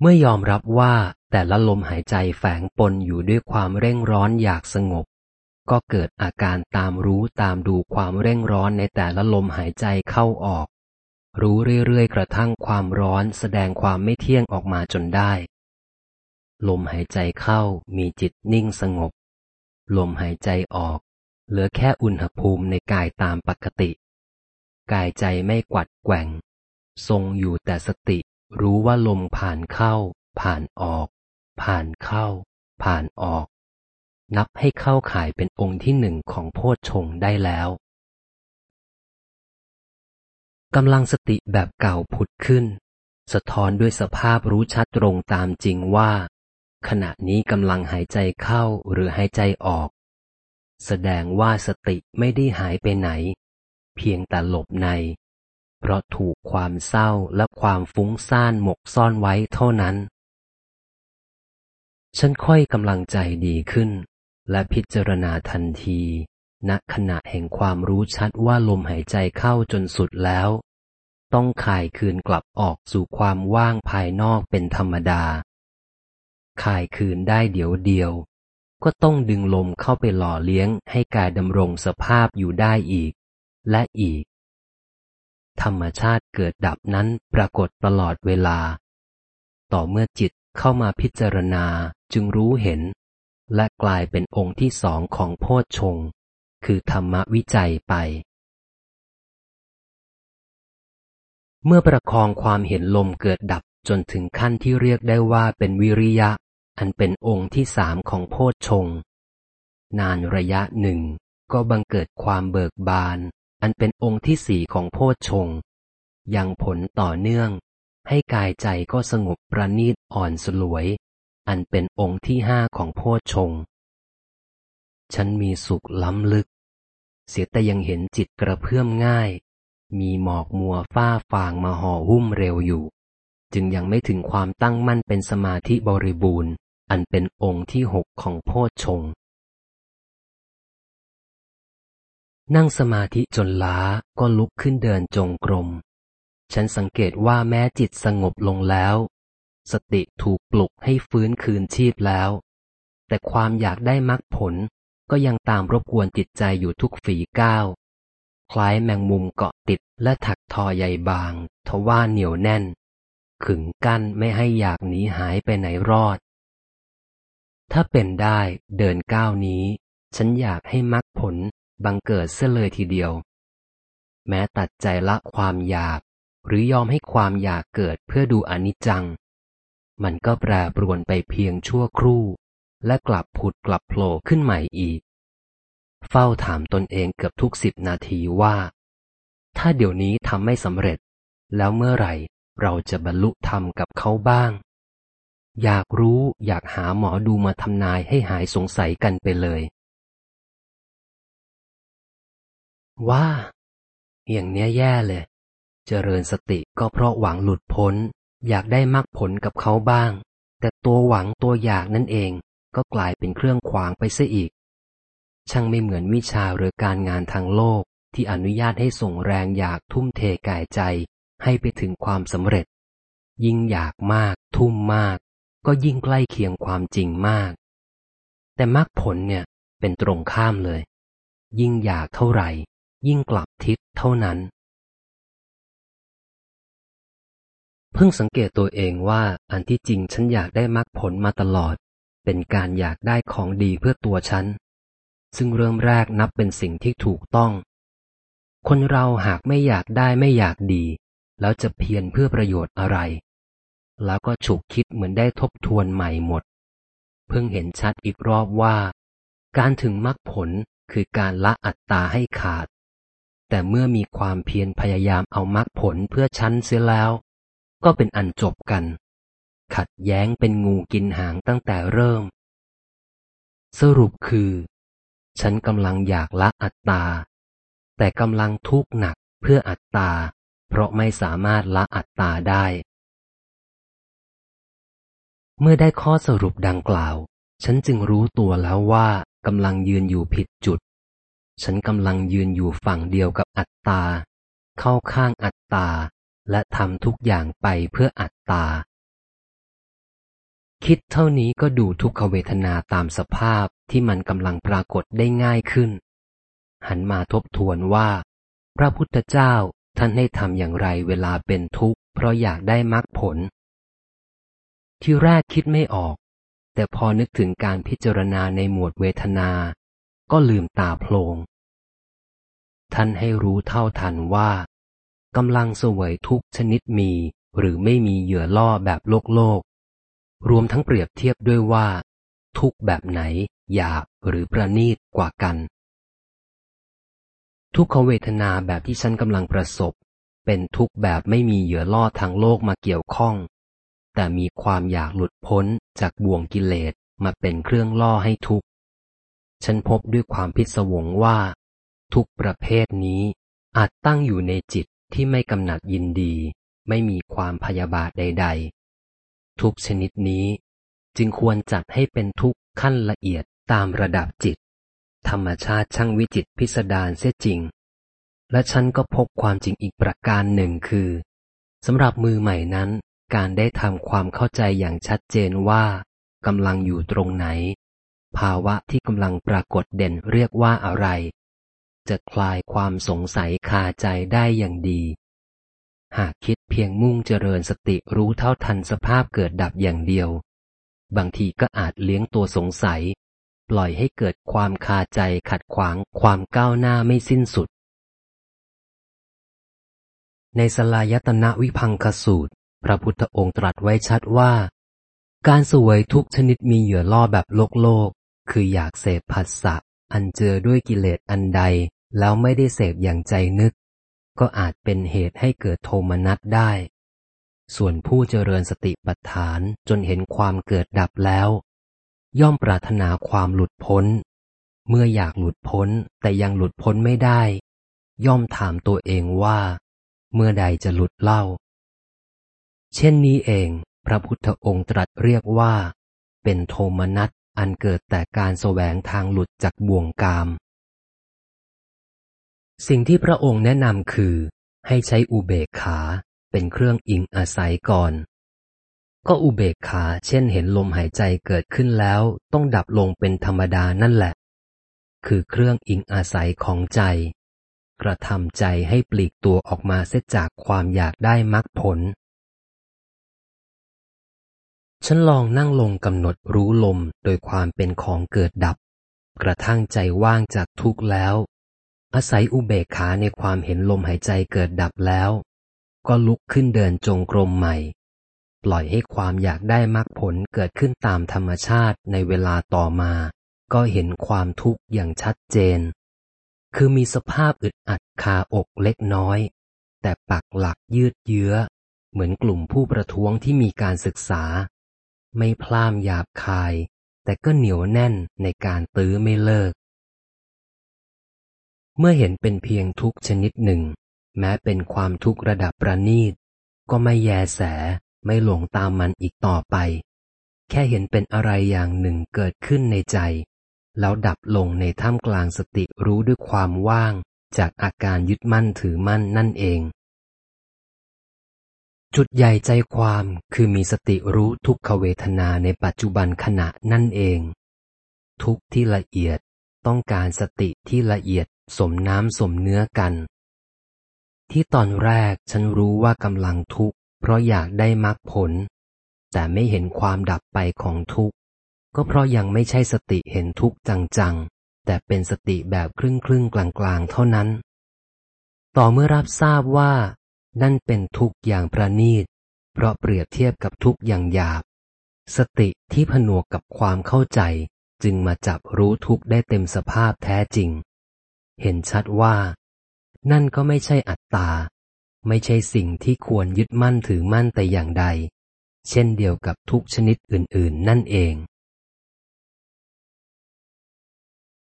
เมื่อยอมรับว่าแต่ละลมหายใจแฝงปนอยู่ด้วยความเร่งร้อนอยากสงบ ก็เกิดอาการตามรู้ตามดูความเร่งร้อนในแต่ละลมหายใจเข้าออก รู้เรื่อยๆ กระทั่งความร้อนแสดงความไม่เที่ยงออกมาจนได้ ลมหายใจเข้ามีจิตนิ่งสงบ ลมหายใจออก เหลือแค่อุณหภูมิในกายตามปกติ กายใจไม่กวัดแกว่ง ทรงอยู่แต่สติ รู้ว่าลมผ่านเข้า ผ่านออก ผ่านเข้า ผ่านออก นับให้เข้าข่ายเป็นองค์ที่หนึ่งของโพชฌงได้แล้วกำลังสติแบบเก่าผุดขึ้น สะท้อนด้วยสภาพรู้ชัดตรงตามจริงว่า ขณะนี้กำลังหายใจเข้าหรือหายใจออก แสดงว่าสติไม่ได้หายไปไหน เพียงแต่หลบใน เพราะถูกความเศร้าและความฟุ้งซ่านหมกซ่อนไว้เท่านั้น ฉันค่อยกำลังใจดีขึ้น และพิจารณาทันทีณขณะแห่งความรู้ชัดว่าลมหายใจเข้าจนสุดแล้ว ต้องขายคืนกลับออกสู่ความว่างภายนอกเป็นธรรมดาขายคืนได้เดี๋ยวเดียว ก็ต้องดึงลมเข้าไปหล่อเลี้ยงให้กายดำรงสภาพอยู่ได้อีก และอีก ธรรมชาติเกิดดับนั้นปรากฏตลอดเวลา ต่อเมื่อจิตเข้ามาพิจารณาจึงรู้เห็น และกลายเป็นองค์ที่สองของโพชฌงคือธรรมวิจัยไป เมื่อประคองความเห็นลมเกิดดับจนถึงขั้นที่เรียกได้ว่าเป็นวิริยะ อันเป็นองค์ที่สามของโพชฌงนานระยะหนึ่งก็บังเกิดความเบิกบาน อันเป็นองค์ที่สี่ของโพชฌงยังผลต่อเนื่อง ให้กายใจก็สงบประณีตอ่อนสลวย อันเป็นองค์ที่ห้าของโพชฌงฉันมีสุขล้ำลึก เสียแต่ยังเห็นจิตกระเพื่อมง่าย มีหมอกมัวฝ้าฟางมาห่อหุ้มเร็วอยู่ จึงยังไม่ถึงความตั้งมั่นเป็นสมาธิบริบูรณ์ อันเป็นองค์ที่หกของโพชฌง นั่งสมาธิจนล้าก็ลุกขึ้นเดินจงกรม ฉันสังเกตว่าแม้จิตสงบลงแล้ว สติถูกปลุกให้ฟื้นคืนชีพแล้ว แต่ความอยากได้มรรคผลก็ยังตามรบกวนจิตใจอยู่ทุกฝีก้าว คล้ายแมงมุมเกาะติดและถักทอใยบาง ทว่าเหนียวแน่น ขึงกั้นไม่ให้อยากหนีหายไปไหนรอด ถ้าเป็นได้เดินก้าวนี้ ฉันอยากให้มรรคผล บังเกิดเสียเลยทีเดียว แม้ตัดใจละความอยาก หรือยอมให้ความอยากเกิดเพื่อดูอนิจจัง มันก็แปรปรวนไปเพียงชั่วครู่ และกลับผุดกลับโผล่ขึ้นใหม่อีก เฝ้าถามตนเองเกือบทุกสิบนาทีว่า ถ้าเดี๋ยวนี้ทำไม่สำเร็จ แล้วเมื่อไหร่เราจะบรรลุธรรมกับเขาบ้าง อยากรู้อยากหาหมอดูมาทำนายให้หายสงสัยกันไปเลย ว่า อย่างเนี้ยแย่เลย เจริญสติก็เพราะหวังหลุดพ้น อยากได้มรรคผลกับเขาบ้าง แต่ตัวหวังตัวอยากนั่นเองก็กลายเป็นเครื่องขวางไปซะอีก ช่างไม่เหมือนวิชาหรือการงานทางโลกที่อนุญาตให้ส่งแรงอยากทุ่มเทกายใจให้ไปถึงความสำเร็จ ยิ่งอยากมาก ทุ่มมาก ก็ยิ่งใกล้เคียงความจริงมาก แต่มรรคผลเนี่ยเป็นตรงข้ามเลย ยิ่งอยากเท่าไหร่ ยิ่งกลับทิศเท่านั้น เพิ่งสังเกตตัวเองว่าอันที่จริงฉันอยากได้มรรคผลมาตลอด เป็นการอยากได้ของดีเพื่อตัวฉัน ซึ่งเริ่มแรกนับเป็นสิ่งที่ถูกต้อง คนเราหากไม่อยากได้ไม่อยากดี แล้วจะเพียรเพื่อประโยชน์อะไร แล้วก็ฉุกคิดเหมือนได้ทบทวนใหม่หมด เพิ่งเห็นชัดอีกรอบว่า การถึงมรรคผลคือการละอัตตาให้ขาด แต่เมื่อมีความเพียรพยายามเอามรรคผลเพื่อฉันเสียแล้ว ก็เป็นอันจบกัน ขัดแย้งเป็นงูกินหางตั้งแต่เริ่ม สรุปคือ ฉันกำลังอยากละอัตตา แต่กำลังทุกข์หนักเพื่ออัตตา เพราะไม่สามารถละอัตตาได้ เมื่อได้ข้อสรุปดังกล่าว ฉันจึงรู้ตัวแล้วว่ากำลังยืนอยู่ผิดจุด ฉันกำลังยืนอยู่ฝั่งเดียวกับอัตตา เข้าข้างอัตตา และทำทุกอย่างไปเพื่ออัตตา คิดเท่านี้ก็ดูทุกขเวทนาตามสภาพที่มันกำลังปรากฏได้ง่ายขึ้น หันมาทบทวนว่า พระพุทธเจ้าท่านให้ทำอย่างไรเวลาเป็นทุกข์เพราะอยากได้มรรคผล ที่แรกคิดไม่ออก แต่พอนึกถึงการพิจารณาในหมวดเวทนา ก็ลืมตาโพลง ท่านให้รู้เท่าทันว่ากำลังสวยทุกชนิดมี หรือไม่มีเหยื่อล่อแบบโลกโลก รวมทั้งเปรียบเทียบด้วยว่า ทุกแบบไหนหยาบหรือประณีตกว่ากัน ทุกขเวทนาแบบที่ฉันกำลังประสบ เป็นทุกแบบไม่มีเหยื่อล่อทางโลกมาเกี่ยวข้อง แต่มีความอยากหลุดพ้นจากบ่วงกิเลสมาเป็นเครื่องล่อให้ทุก ฉันพบด้วยความพิศวงว่า ทุกประเภทนี้อาจตั้งอยู่ในจิตที่ไม่กำหนัดยินดี ไม่มีความพยาบาทใด ๆ ทุกชนิดนี้จึงควรจัดให้เป็นทุกขั้นละเอียดตามระดับจิต ธรรมชาติช่างวิจิตพิสดารเสียจริง และฉันก็พบความจริงอีกประการหนึ่งคือสำหรับมือใหม่นั้น การได้ทำความเข้าใจอย่างชัดเจนว่ากำลังอยู่ตรงไหน ภาวะที่กำลังปรากฏเด่นเรียกว่าอะไร จะคลายความสงสัยคาใจได้อย่างดี หากคิดเพียงมุ่งเจริญสติรู้เท่าทันสภาพเกิดดับอย่างเดียว บางทีก็อาจเลี้ยงตัวสงสัย ปล่อยให้เกิดความคาใจขัดขวางความก้าวหน้าไม่สิ้นสุด ในสลายตนะวิพังคสูตร พระพุทธองค์ตรัสไว้ชัดว่าการสวยทุกชนิดมีเหยื่อล่อแบบโลกโลก คืออยากเสพผัสสะอันเจอด้วยกิเลสอันใด แล้วไม่ได้เสพอย่างใจนึก ก็อาจเป็นเหตุให้เกิดโทมนัสได้ ส่วนผู้เจริญสติปัฏฐานจนเห็นความเกิดดับแล้ว ย่อมปรารถนาความหลุดพ้น เมื่ออยากหลุดพ้นแต่ยังหลุดพ้นไม่ได้ ย่อมถามตัวเองว่า เมื่อใดจะหลุดเล่า เช่นนี้เอง พระพุทธองค์ตรัสเรียกว่า เป็นโทมนัส อันเกิดแต่การแสวงทางหลุดจากบ่วงกาม สิ่งที่พระองค์แนะนำคือ ให้ใช้อุเบกขาเป็นเครื่องอิงอาศัยก่อน ก็อุเบกขาเช่นเห็นลมหายใจเกิดขึ้นแล้ว ต้องดับลงเป็นธรรมดานั่นแหละ คือเครื่องอิงอาศัยของใจ กระทำใจให้ปลีกตัวออกมาเสียจากความอยากได้มรรคผล ฉันลองนั่งลงกำหนดรู้ลมโดยความเป็นของเกิดดับ กระทั่งใจว่างจากทุกข์แล้ว อาศัยอุเบกขาในความเห็นลมหายใจเกิดดับแล้ว ก็ลุกขึ้นเดินจงกรมใหม่ ปล่อยให้ความอยากได้มรรคผลเกิดขึ้นตามธรรมชาติในเวลาต่อมา ก็เห็นความทุกข์อย่างชัดเจน คือมีสภาพอึดอัดคาอกเล็กน้อย แต่ปักหลักยืดเยื้อ เหมือนกลุ่มผู้ประท้วงที่มีการศึกษา ไม่พล่ามหยาบคาย แต่ก็เหนียวแน่นในการตื้อไม่เลิก เมื่อเห็นเป็นเพียงทุกชนิดหนึ่ง แม้เป็นความทุกข์ระดับประณีต ก็ไม่แยแสไม่หลงตามมันอีกต่อไป แค่เห็นเป็นอะไรอย่างหนึ่งเกิดขึ้นในใจ แล้วดับลงในท่ามกลางสติรู้ด้วยความว่าง จากอาการยึดมั่นถือมั่นนั่นเอง จุดใหญ่ใจความคือมีสติรู้ทุกขเวทนาในปัจจุบันขณะนั่นเอง ทุกที่ละเอียดต้องการสติที่ละเอียดสมน้ำสมเนื้อกัน ที่ตอนแรกฉันรู้ว่ากำลังทุกข์เพราะอยากได้มรรคผล แต่ไม่เห็นความดับไปของทุกข์ ก็เพราะยังไม่ใช่สติเห็นทุกข์จังๆ แต่เป็นสติแบบครึ่งครึ่งกลางๆ เท่านั้น ต่อเมื่อรับทราบว่า นั่นเป็นทุกข์อย่างประณีต เพราะเปรียบเทียบกับทุกข์อย่างหยาบ สติที่ผนวกกับความเข้าใจ จึงมาจับรู้ทุกข์ได้เต็มสภาพแท้จริง เห็นชัดว่า นั่นก็ไม่ใช่อัตตา ไม่ใช่สิ่งที่ควรยึดมั่นถือมั่นแต่อย่างใด เช่นเดียวกับทุกชนิดอื่น ๆ นั่นเอง